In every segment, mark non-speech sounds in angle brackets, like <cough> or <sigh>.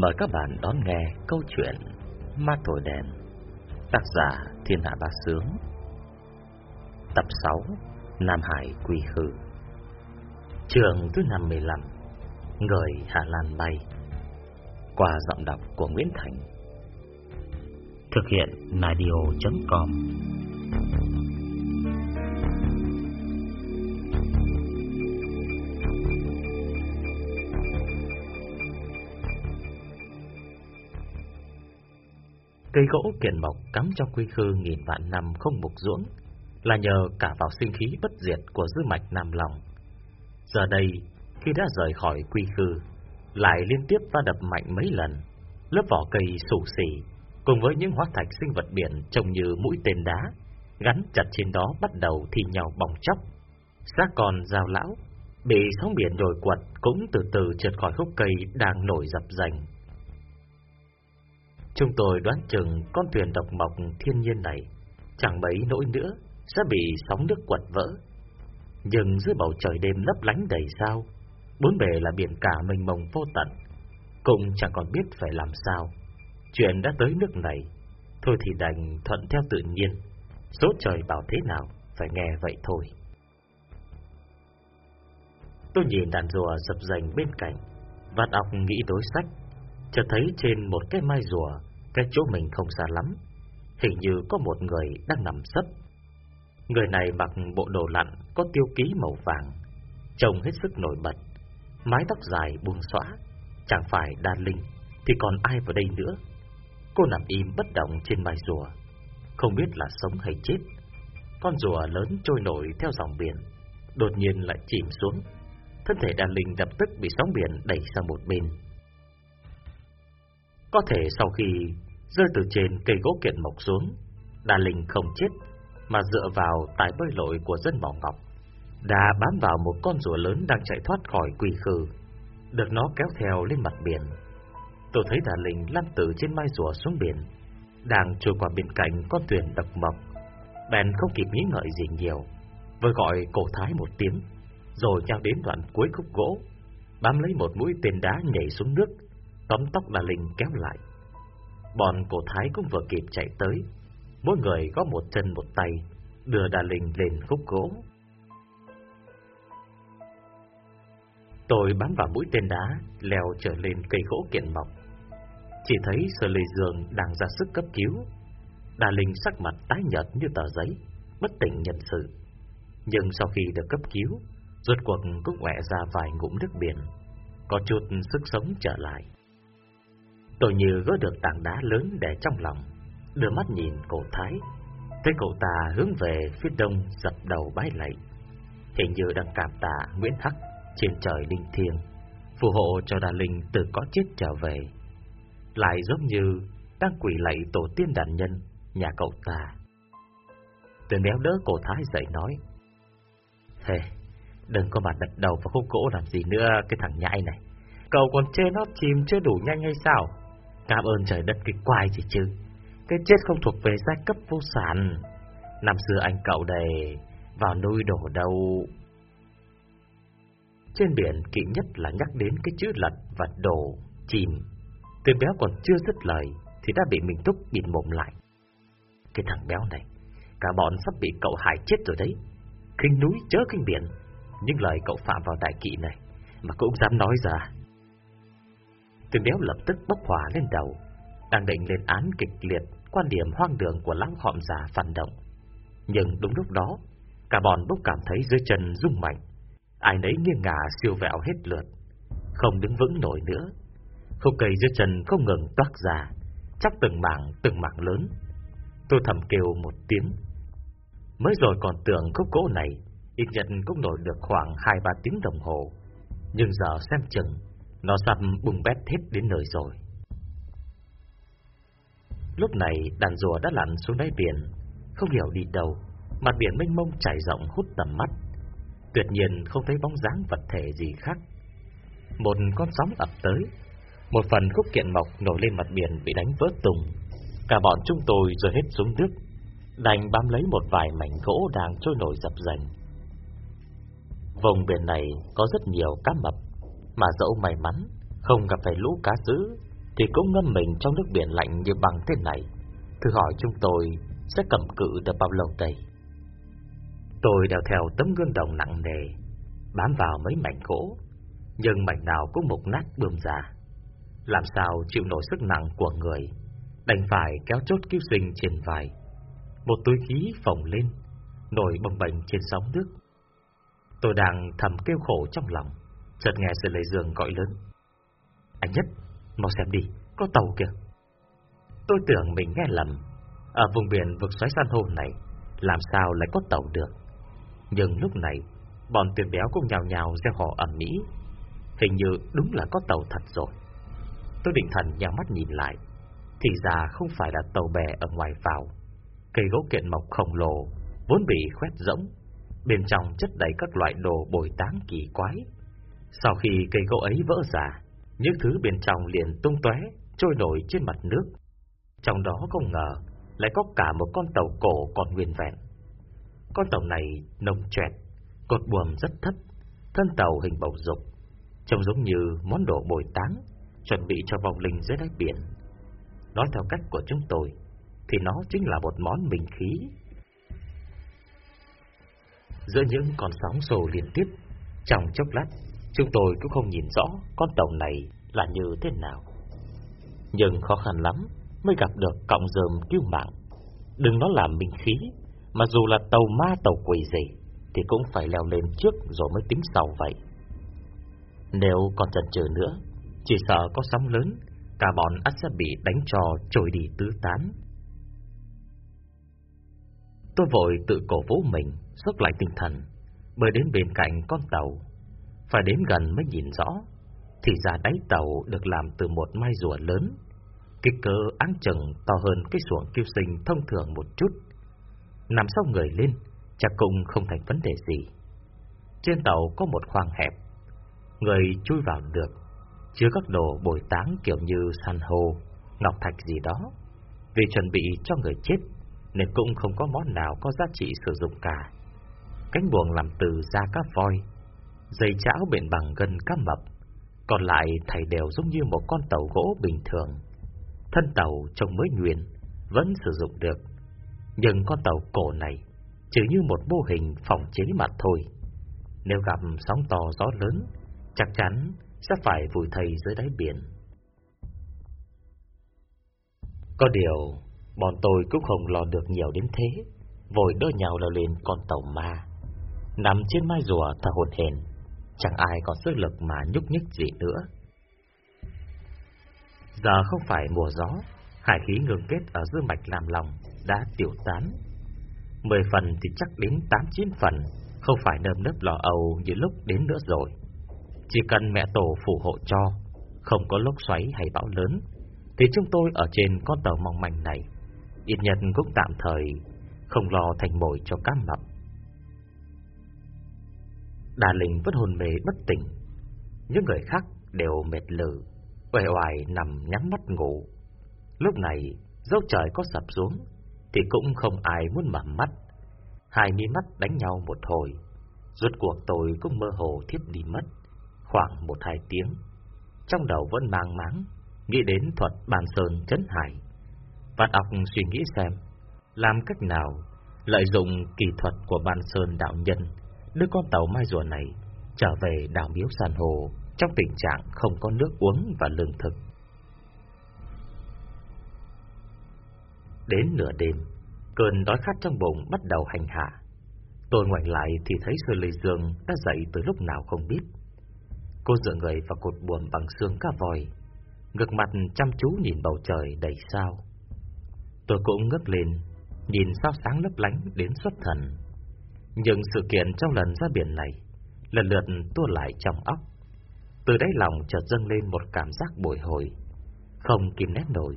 Mời các bạn đón nghe câu chuyện Ma Thổi Đèn, Tác giả Thiên Hạ Bá Sướng. Tập 6 Nam Hải Quỳ Hư Trường thứ 55 Người Hà Lan Bay, Qua giọng đọc của Nguyễn Thành. Thực hiện nadio.com Cây gỗ kiện mộc cắm trong quy khư nghìn vạn năm không mục ruỗng là nhờ cả vào sinh khí bất diệt của dư mạch Nam lòng. Giờ đây, khi đã rời khỏi quy khư, lại liên tiếp va đập mạnh mấy lần, lớp vỏ cây sủ xỉ cùng với những hóa thạch sinh vật biển trông như mũi tên đá, gắn chặt trên đó bắt đầu thi nhau bong chóc. Xác còn rào lão, bị sóng biển nhồi quật cũng từ từ trượt khỏi khúc cây đang nổi dập dành. Chúng tôi đoán chừng con thuyền độc mộc thiên nhiên này chẳng mấy nỗi nữa sẽ bị sóng nước quật vỡ. Nhưng dưới bầu trời đêm lấp lánh đầy sao, bốn bề là biển cả mênh mông vô tận, cũng chẳng còn biết phải làm sao. Chuyện đã tới nước này, thôi thì đành thuận theo tự nhiên, số trời bảo thế nào, phải nghe vậy thôi. Tôi nhìn đàn rùa dập dành bên cạnh, vạt ọc nghĩ đối sách, chợt thấy trên một cái mai rùa, cái chỗ mình không xa lắm, hình như có một người đang nằm sấp. Người này mặc bộ đồ lặn có tiêu ký màu vàng, trông hết sức nổi bật, mái tóc dài buông xõa, chẳng phải đa linh thì còn ai vào đây nữa. Cô nằm im bất động trên mai rùa, không biết là sống hay chết. Con rùa lớn trôi nổi theo dòng biển, đột nhiên lại chìm xuống. Thân thể đa linh lập tức bị sóng biển đẩy sang một bên. Có thể sau khi rơi từ trên cây gỗ kiện mộc xuống, Đà linh không chết, mà dựa vào tài bơi lội của dân mỏ ngọc, đã bám vào một con rùa lớn đang chạy thoát khỏi quỳ khư, được nó kéo theo lên mặt biển. Tôi thấy đà linh lăn từ trên mai rùa xuống biển, đang trôi qua bên cạnh con thuyền độc mộc. Bèn không kịp nghĩ ngợi gì nhiều, vừa gọi cổ thái một tiếng, rồi nhao đến đoạn cuối khúc gỗ, bám lấy một mũi tên đá nhảy xuống nước, tóm tóc đà linh kéo lại. Bọn cổ thái cũng vừa kịp chạy tới, mỗi người có một chân một tay, đưa đà linh lên khúc gỗ. Tôi bám vào mũi tên đá, leo trở lên cây gỗ kiện mọc, Chỉ thấy sơ Lê giường đang ra sức cấp cứu. Đà Linh sắc mặt tái nhợt như tờ giấy, bất tỉnh nhân sự. Nhưng sau khi được cấp cứu, rốt cuộc cũng quẹ ra vài ngụm nước biển, có chút sức sống trở lại. Tôi như gỡ được tảng đá lớn để trong lòng, đưa mắt nhìn cổ thái, thấy cậu ta hướng về phía đông dập đầu bái lạy. Hình như đang cảm tạ Nguyễn Hắc trên trời linh thiêng, phù hộ cho đàn linh từ có chết trở về. Lại giống như đang quỳ lạy tổ tiên đàn nhân nhà cậu ta. Tôi méo đỡ cổ thái dậy nói, Hề, đừng có mà đặt đầu vào khúc gỗ làm gì nữa cái thằng nhãi này. Cậu còn chê nó chìm chưa đủ nhanh hay sao? Cảm ơn trời đất cái quái gì chứ. Cái chết không thuộc về giai cấp vô sản. Năm xưa anh cậu đầy vào nuôi đổ đâu. Trên biển kỵ nhất là nhắc đến cái chữ lật và đổ, chìm. Từ béo còn chưa dứt lời thì đã bị mình túc bịt mồm lại. Cái thằng béo này, cả bọn sắp bị cậu hại chết rồi đấy. Kinh núi chớ kinh biển, nhưng lời cậu phạm vào đại kỵ này mà cũng dám nói ra. Từ béo lập tức bốc hỏa lên đầu, đang định lên án kịch liệt quan điểm hoang đường của lão họm già phản động. Nhưng đúng lúc đó, cả bọn bốc cảm thấy dưới chân rung mạnh, ai nấy nghiêng ngả siêu vẹo hết lượt, không đứng vững nổi nữa. Khúc cây dưới chân không ngừng toát ra, chắc từng mảng từng mảng lớn. Tôi thầm kêu một tiếng. Mới rồi còn tưởng khúc gỗ này ít nhất cũng nổi được khoảng 2-3 tiếng đồng hồ. Nhưng giờ xem chừng, nó sắp bùng bét hết đến nơi rồi. Lúc này đàn rùa đã lặn xuống đáy biển, không hiểu đi đâu, mặt biển mênh mông trải rộng hút tầm mắt. Tuyệt nhiên không thấy bóng dáng vật thể gì khác. Một con sóng ập tới, một phần khúc kiện mộc nổi lên mặt biển bị đánh vỡ tung. Cả bọn chúng tôi rồi hết xuống nước, đành bám lấy một vài mảnh gỗ đang trôi nổi dập dành. Vùng biển này có rất nhiều cá mập, mà dẫu may mắn không gặp phải lũ cá dữ, Thì cũng ngâm mình trong nước biển lạnh như bằng thế này. Thử hỏi chúng tôi sẽ cầm cự được bao lâu đây? Tôi đeo theo tấm gương đồng nặng nề Bám vào mấy mảnh gỗ Nhưng mảnh nào cũng mục nát bươm ra. Làm sao chịu nổi sức nặng của người Đành phải kéo chốt cứu sinh trên vai. Một túi khí phồng lên Nổi bồng bềnh trên sóng nước. Tôi đang thầm kêu khổ trong lòng. Chợt nghe sự lấy giường gọi lớn. Anh Nhất, mau xem đi, có tàu kìa. Tôi tưởng mình nghe lầm. Ở vùng biển vực xoáy san hô này Làm sao lại có tàu được? Nhưng lúc này Bọn tuyển béo cũng nhào nhào gieo họ ẩm mỹ Hình như đúng là có tàu thật rồi. Tôi định thần nhào mắt nhìn lại Thì ra không phải là tàu bè ở ngoài vào. Cây gỗ kiện mộc khổng lồ Vốn bị khoét rỗng Bên trong chất đầy các loại đồ bồi táng kỳ quái. Sau khi cây gỗ ấy vỡ ra, Những thứ bên trong liền tung tóe, Trôi nổi trên mặt nước. Trong đó không ngờ Lại có cả một con tàu cổ còn nguyên vẹn. Con tàu này nông trẹt Cột buồm rất thấp, Thân tàu hình bầu dục, Trông giống như món đồ bồi táng, Chuẩn bị cho vòng linh dưới đáy biển. Nói theo cách của chúng tôi, Thì nó chính là một món bình khí. Giữa những con sóng sồ liên tiếp, Trong chốc lát Chúng tôi cũng không nhìn rõ Con tàu này là như thế nào. Nhưng khó khăn lắm Mới gặp được cọng rơm cứu mạng. Đừng nói là minh khí, Mà dù là tàu ma tàu quỷ gì, Thì cũng phải leo lên trước Rồi mới tính sau vậy. Nếu còn chần chừ nữa, Chỉ sợ có sóng lớn, Cả bọn ắt sẽ bị đánh cho trôi đi tứ tán. Tôi vội tự cổ vũ mình sức lại tinh thần Bơi đến bên cạnh con tàu phải đến gần mới nhìn rõ. Thì ra đáy tàu được làm từ một mai rùa lớn. Kích cỡ áng chừng to hơn cái xuồng kiêu sinh thông thường một chút. Nằm sau người lên, Chắc cũng không thành vấn đề gì. Trên tàu có một khoang hẹp. Người chui vào được. Chứa các đồ bồi táng kiểu như san hô, Ngọc thạch gì đó. Vì chuẩn bị cho người chết, Nên cũng không có món nào có giá trị sử dụng cả. Cánh buồng làm từ da cá voi Dây chảo bền bằng gần cá mập. Còn lại, thầy đều giống như một con tàu gỗ bình thường. Thân tàu trông mới nguyên, Vẫn sử dụng được. Nhưng con tàu cổ này, Chỉ như một mô hình phòng chế mặt thôi. Nếu gặp sóng to gió lớn, Chắc chắn sẽ phải vùi thầy dưới đáy biển. Có điều, Bọn tôi cũng không lo được nhiều đến thế. Vội đỡ nhau leo lên con tàu ma. Nằm trên mai rùa thở hồn hển Chẳng ai có sức lực mà nhúc nhích gì nữa. Giờ không phải mùa gió, Hải khí ngừng kết ở giữa mạch làm lòng Đã tiểu tán. Mười phần thì chắc đến tám chín phần, Không phải nơm nớp lò âu như lúc đến nữa rồi. Chỉ cần mẹ tổ phù hộ cho, Không có lốc xoáy hay bão lớn, Thì chúng tôi ở trên con tàu mong manh này, Ít nhất cũng tạm thời Không lo thành mồi cho cá mập. Đà Linh vẫn hồn mê bất tỉnh. Những người khác đều mệt lử, Uể oải nằm nhắm mắt ngủ. Lúc này Dốc trời có sập xuống, Thì cũng không ai muốn mở mắt. Hai mi mắt đánh nhau một hồi, Rốt cuộc tôi cũng mơ hồ thiếp đi mất Khoảng một hai tiếng. Trong đầu vẫn mang máng, Nghĩ đến thuật bàn sơn chấn hải Vạn ọc suy nghĩ xem, Làm cách nào Lợi dụng kỳ thuật của bàn sơn đạo nhân đưa con tàu mai rùa này trở về đảo miếu san hồ trong tình trạng không có nước uống và lương thực. Đến nửa đêm, cơn đói khát trong bụng bắt đầu hành hạ. Tôi ngoảnh lại thì thấy Sơ Lê Dương đã dậy từ lúc nào không biết. Cô dựa người vào cột buồm bằng xương cá vòi, ngược mặt chăm chú nhìn bầu trời đầy sao. Tôi cũng ngước lên, nhìn sao sáng lấp lánh đến xuất thần. Nhưng sự kiện trong lần ra biển này lần lượt tua lại trong óc. Từ đáy lòng chợt dâng lên một cảm giác bồi hồi, không kìm nén nổi,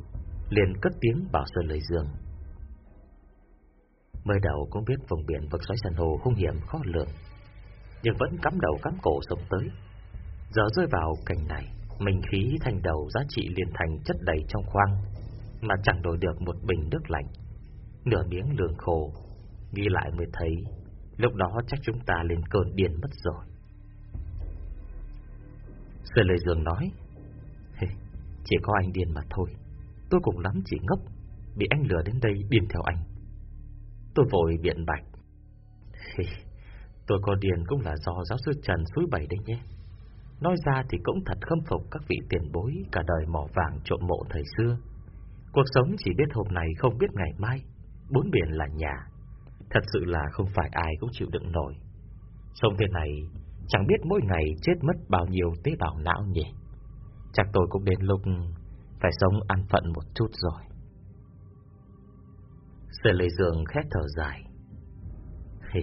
liền cất tiếng bảo Sơn lời dương. Mới đầu cũng biết vùng biển vực xoáy san hồ hung hiểm khó lường, nhưng vẫn cắm đầu cắm cổ sống tới. Giờ rơi vào cảnh này, mình khí thành đầu giá trị liền thành chất đầy trong khoang, mà chẳng đổi được một bình nước lạnh, nửa miếng lương khô. Ghi lại mới thấy Lúc đó chắc chúng ta lên cơn điên mất rồi. Sơn Lê Dương nói hey, Chỉ có anh điên mà thôi. Tôi cũng lắm chỉ ngốc Bị anh lừa đến đây điên theo anh. Tôi vội biện bạch. Tôi có điên cũng là do giáo sư Trần suối bảy đấy nhé. Nói ra thì cũng thật khâm phục các vị tiền bối Cả đời mỏ vàng trộm mộ thời xưa. Cuộc sống chỉ biết hôm nay không biết ngày mai Bốn biển là nhà Thật sự là không phải ai cũng chịu đựng nổi. Sống thế này Chẳng biết mỗi ngày chết mất bao nhiêu tế bào não nhỉ? Chắc tôi cũng đến lúc Phải sống ăn phận một chút rồi. Sơ lê giường khét thở dài. Hi,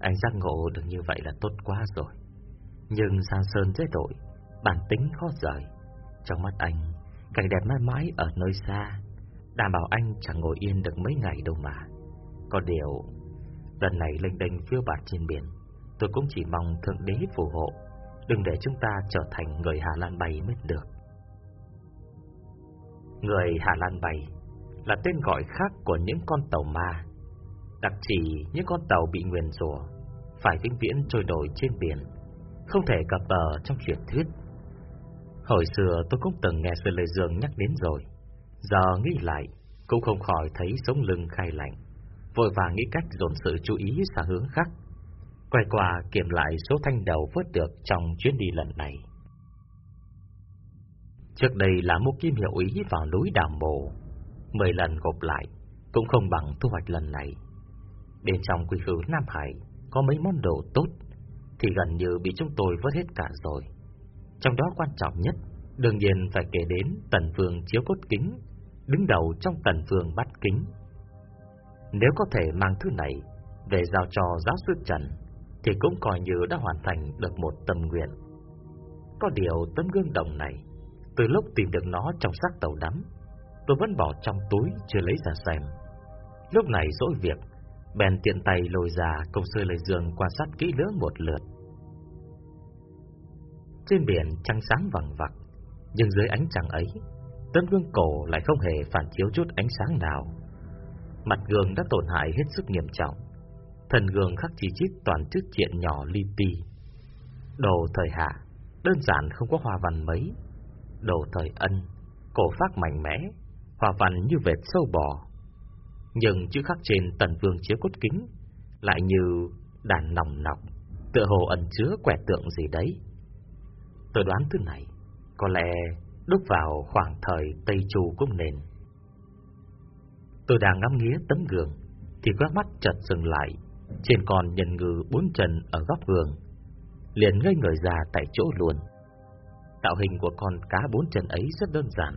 Anh giác ngộ được như vậy là tốt quá rồi. Nhưng Giang Sơn dễ tội Bản tính khó rời. Trong mắt anh Cảnh đẹp mãi mãi ở nơi xa. Đảm bảo anh chẳng ngồi yên được mấy ngày đâu mà. Có điều, Lần này lênh đênh phiêu bạt trên biển, Tôi cũng chỉ mong Thượng Đế phù hộ, Đừng để chúng ta trở thành người Hà Lan bay mới được. Người Hà Lan bay Là tên gọi khác của những con tàu ma, Đặc chỉ những con tàu bị nguyền rủa, Phải vĩnh viễn trôi nổi trên biển, Không thể cập bờ trong truyền thuyết. Hồi xưa tôi cũng từng nghe Sư Lê Dương nhắc đến rồi, Giờ nghĩ lại Cũng không khỏi thấy sống lưng khai lạnh. Vội vàng nghĩ cách dồn sự chú ý sang hướng khác. Quay qua kiểm lại số thanh đầu vớt được trong chuyến đi lần này. Trước đây là một kim hiệu ý vào núi Đàm Bồ, Mười lần gộp lại Cũng không bằng thu hoạch lần này. Bên trong quy khứ Nam Hải Có mấy món đồ tốt Thì gần như bị chúng tôi vớt hết cả rồi. Trong đó quan trọng nhất, đương nhiên phải kể đến tần vương chiếu cốt kính, đứng đầu trong tần vương bắt kính. Nếu có thể mang thứ này về giao cho giáo sư Trần, thì cũng coi như đã hoàn thành được một tâm nguyện. Có điều tấm gương đồng này, từ lúc tìm được nó trong xác tàu đắm, tôi vẫn bỏ trong túi chưa lấy ra xem. Lúc này dỗi việc, bèn tiện tay lôi ra công sư lời giường quan sát kỹ lưỡng một lượt. Trên biển trăng sáng vằng vặc, nhưng dưới ánh trăng ấy, tấm gương cổ lại không hề phản chiếu chút ánh sáng nào. Mặt gương đã tổn hại hết sức nghiêm trọng, thần gương khắc chỉ chít toàn chữ chuyện nhỏ li ti. Đồ thời hạ, đơn giản không có hoa văn mấy. Đồ thời ân, cổ phác mạnh mẽ, hoa văn như vệt sâu bò. Nhưng chữ khắc trên tần vương chiếu cốt kính lại như đàn nòng nọc, tựa hồ ẩn chứa quẻ tượng gì đấy. Tôi đoán thứ này có lẽ đúc vào khoảng thời Tây Chu cũng nền. Tôi đang ngắm nghía tấm gương thì quét mắt chợt dừng lại trên con nhân ngư bốn chân ở góc gương, liền ngây người ra tại chỗ luôn. Tạo hình của con cá bốn chân ấy rất đơn giản,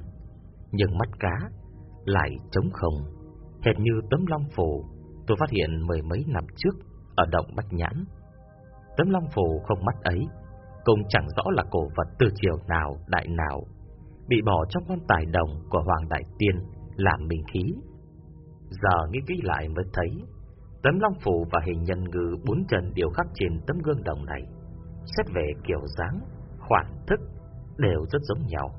nhưng mắt cá lại trống không, hệt như tấm long phủ tôi phát hiện mười mấy năm trước ở động Bạch Nhãn. Tấm long phủ không mắt ấy cũng chẳng rõ là cổ vật từ triều nào đại nào, bị bỏ trong quan tài đồng của Hoàng Đại Tiên làm bình khí. Giờ nghĩ kỹ lại mới thấy, tấm long phủ và hình nhân ngư bốn chân đều khắc trên tấm gương đồng này, xét về kiểu dáng, khoản thức đều rất giống nhau.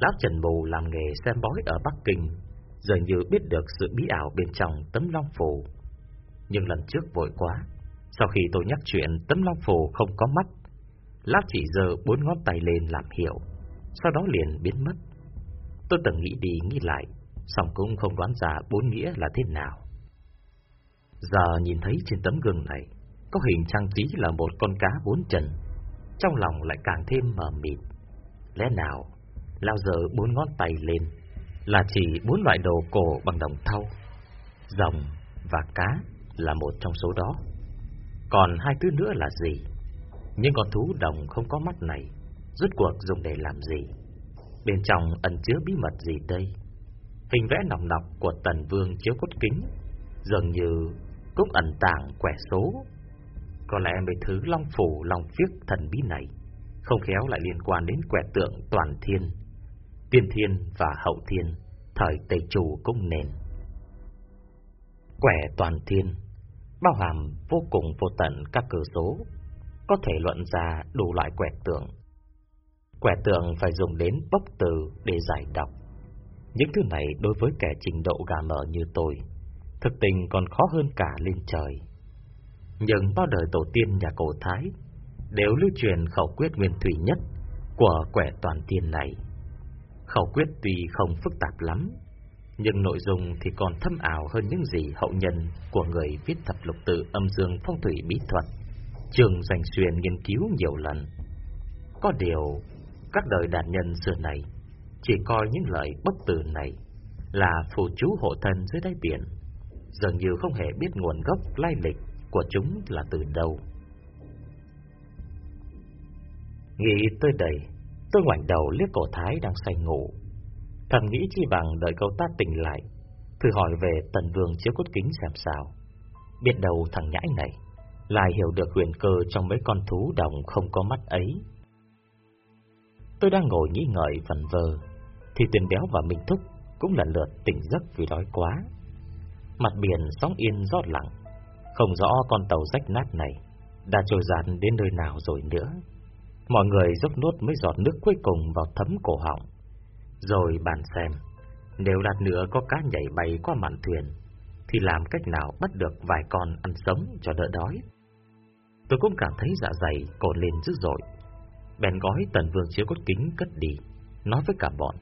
Lão Trần Mù làm nghề xem bói ở Bắc Kinh, giờ như biết được sự bí ảo bên trong tấm long phủ. Nhưng lần trước vội quá, sau khi tôi nhắc chuyện tấm long phủ không có mắt, Lát chỉ giờ bốn ngón tay lên làm hiệu, sau đó liền biến mất. Tôi từng nghĩ đi nghĩ lại, song cũng không đoán ra bốn nghĩa là thế nào. Giờ nhìn thấy trên tấm gương này, có hình trang trí là một con cá bốn chân, trong lòng lại càng thêm mờ mịt. Lẽ nào, lao giờ bốn ngón tay lên, là chỉ bốn loại đồ cổ bằng đồng thau, rồng và cá là một trong số đó. Còn hai thứ nữa là gì? Nhưng con thú đồng không có mắt này, rốt cuộc dùng để làm gì? Bên trong ẩn chứa bí mật gì đây? Hình vẽ nòng nọc của tần vương chiếu cốt kính, dường như cũng ẩn tàng quẻ số. Có lẽ mấy thứ long phủ, long phiếc thần bí này, không khéo lại liên quan đến quẻ tượng toàn thiên, tiên thiên và hậu thiên, thời Tây Chủ cung nền. Quẻ toàn thiên bao hàm vô cùng vô tận các cơ số, có thể luận ra đủ loại quẻ tượng. quẻ tượng phải dùng đến bốc từ để giải đọc. Những thứ này đối với kẻ trình độ gà mở như tôi, thực tình còn khó hơn cả lên trời. Nhưng bao đời tổ tiên nhà cổ Thái đều lưu truyền khẩu quyết nguyên thủy nhất của quẻ toàn tiền này. Khẩu quyết tuy không phức tạp lắm, nhưng nội dung thì còn thâm ảo hơn những gì hậu nhân của người viết thập lục tự âm dương phong thủy bí thuật, trường dành xuyên nghiên cứu nhiều lần. Có điều, các đời đàn nhân xưa này chỉ coi những lời bất tử này là phù chú hộ thân dưới đáy biển, dường như không hề biết nguồn gốc lai lịch của chúng là từ đâu. Nghĩ tới đây, tôi ngoảnh đầu liếc cổ Thái đang say ngủ. Thầm nghĩ chi bằng đợi cậu ta tỉnh lại, thử hỏi về tần vương chiếu cốt kính xem sao. Biết đầu thằng nhãi này lại hiểu được huyền cơ trong mấy con thú đồng không có mắt ấy. Tôi đang ngồi nghĩ ngợi vần vơ, thì tiền béo và Minh Thúc cũng lần lượt tỉnh giấc vì đói quá. Mặt biển sóng yên rót lặng, không rõ con tàu rách nát này đã trôi dạt đến nơi nào rồi nữa. Mọi người dốc nốt mấy giọt nước cuối cùng vào thấm cổ họng, rồi bàn xem, nếu lát nữa có cá nhảy bay qua mạn thuyền, thì làm cách nào bắt được vài con ăn sống cho đỡ đói. Tôi cũng cảm thấy dạ dày cồn lên dữ dội. Bèn gói tần vương chiếu cốt kính cất đi, nói với cả bọn.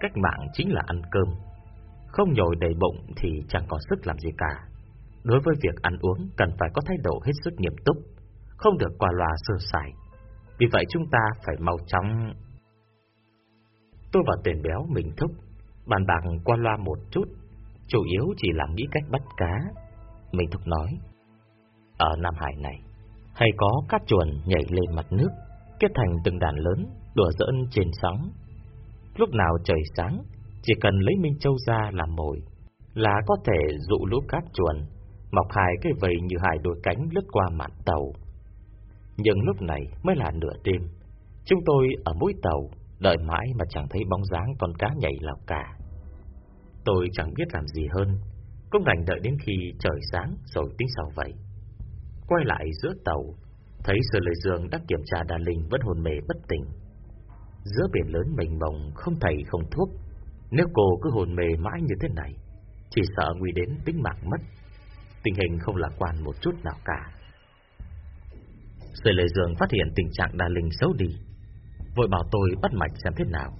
Cách mạng chính là ăn cơm, không nhồi đầy bụng thì chẳng có sức làm gì cả. Đối với việc ăn uống cần phải có thái độ hết sức nghiêm túc, không được qua loa sơ sài. Vì vậy chúng ta phải mau chóng... Tôi và tiền béo mình thúc, bàn bạc qua loa một chút, chủ yếu chỉ là nghĩ cách bắt cá. Mình thúc nói, ở Nam Hải này, hay có các chuồn nhảy lên mặt nước, kết thành từng đàn lớn, đùa giỡn trên sóng. Lúc nào trời sáng, chỉ cần lấy Minh Châu ra làm mồi, là có thể dụ lũ cát chuồn, mọc hai cái vầy như hai đôi cánh lướt qua mạn tàu. Nhưng lúc này mới là nửa đêm, chúng tôi ở mũi tàu, đợi mãi mà chẳng thấy bóng dáng con cá nhảy lọc cả. Tôi chẳng biết làm gì hơn, cũng đành đợi đến khi trời sáng rồi tính sau vậy. Quay lại giữa tàu, thấy Sở Lệ Dương đã kiểm tra đàn linh vẫn hồn mê bất tỉnh. Giữa biển lớn mênh mông không thầy không thuốc, nếu cô cứ hồn mê mãi như thế này, chỉ sợ nguy đến tính mạng mất. Tình hình không lạc quan một chút nào cả. Sư Lê Dương phát hiện tình trạng đà linh xấu đi, vội bảo tôi bắt mạch xem thế nào.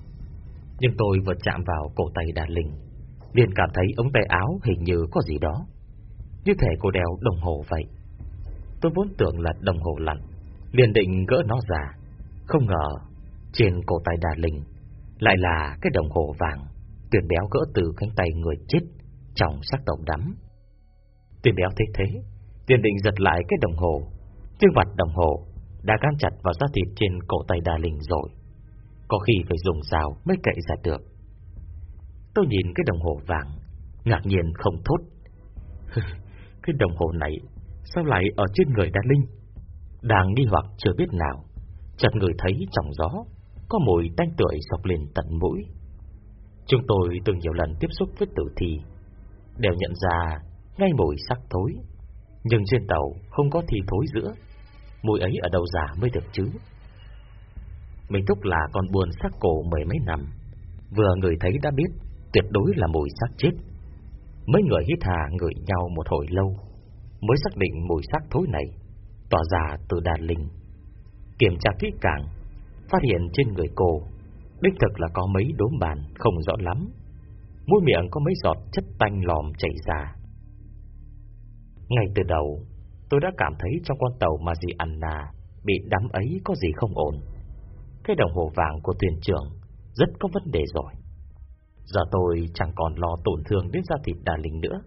Nhưng tôi vừa chạm vào cổ tay đà linh, liền cảm thấy ống tay áo hình như có gì đó, như thể cô đeo đồng hồ vậy. Tôi vốn tưởng là đồng hồ lặn, liền định gỡ nó ra, không ngờ trên cổ tay đà linh lại là cái đồng hồ vàng, tuyển béo gỡ từ cánh tay người chết trong xác tổng đắm. Tuyển béo thấy thế, liền định giật lại cái đồng hồ, nhưng vặt đồng hồ đã gắn chặt vào da thịt trên cổ tay đà linh rồi, có khi phải dùng dao mới cậy ra được. Tôi nhìn cái đồng hồ vàng, ngạc nhiên không thốt. <laughs> cái đồng hồ này sao lại ở trên người đà linh? Đang nghi hoặc chưa biết nào, chợt người thấy trong gió có mùi tanh tưởi sọc lên tận mũi. Chúng tôi từng nhiều lần tiếp xúc với tử thi, đều nhận ra ngay mùi sắc thối, nhưng trên tàu không có thi thối giữa, mùi ấy ở đâu giả mới được chứ? Mình thúc là con buồn xác cổ mười mấy năm, vừa người thấy đã biết tuyệt đối là mùi xác chết. Mấy người hít hà ngửi nhau một hồi lâu, mới xác định mùi xác thối này tỏa ra từ đàn linh. Kiểm tra kỹ càng, phát hiện trên người cô đích thực là có mấy đốm bàn không rõ lắm. Mũi miệng có mấy giọt chất tanh lòm chảy ra. Ngay từ đầu, tôi đã cảm thấy trong con tàu mà dì Anna bị đắm ấy có gì không ổn. Cái đồng hồ vàng của thuyền trưởng rất có vấn đề rồi. Giờ tôi chẳng còn lo tổn thương đến da thịt đà linh nữa.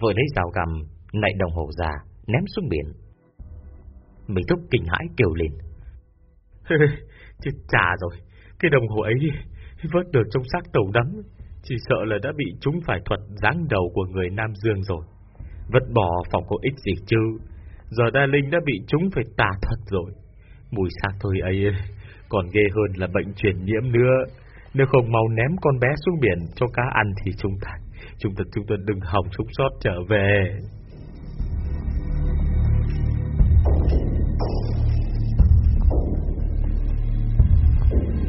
Vội lấy dao gầm, nạy đồng hồ ra, ném xuống biển. Mình thúc kinh hãi kêu lên. <laughs> Chết chà rồi, cái đồng hồ ấy vớt được trong xác tàu đắm, chỉ sợ là đã bị chúng phải thuật giáng đầu của người Nam Dương rồi. Vất bỏ phòng có ích gì chứ, giờ Đa Linh đã bị chúng phải tà thuật rồi. Mùi xác thôi ấy còn ghê hơn là bệnh truyền nhiễm nữa. Nếu không mau ném con bé xuống biển cho cá ăn thì chúng ta, chúng ta, chúng ta đừng hòng sống sót trở về.